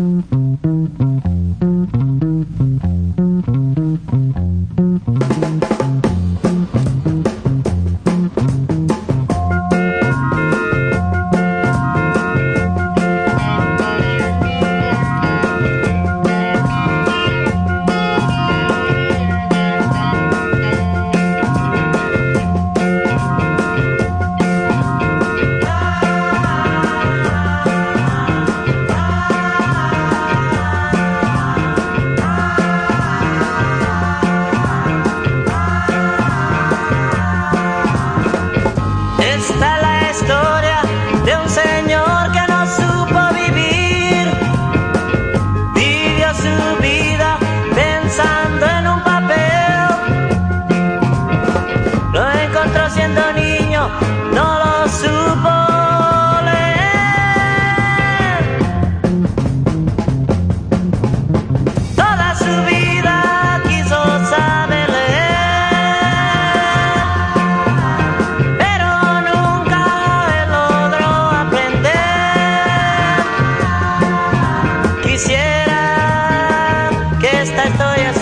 Mm-hmm. fiesta estoy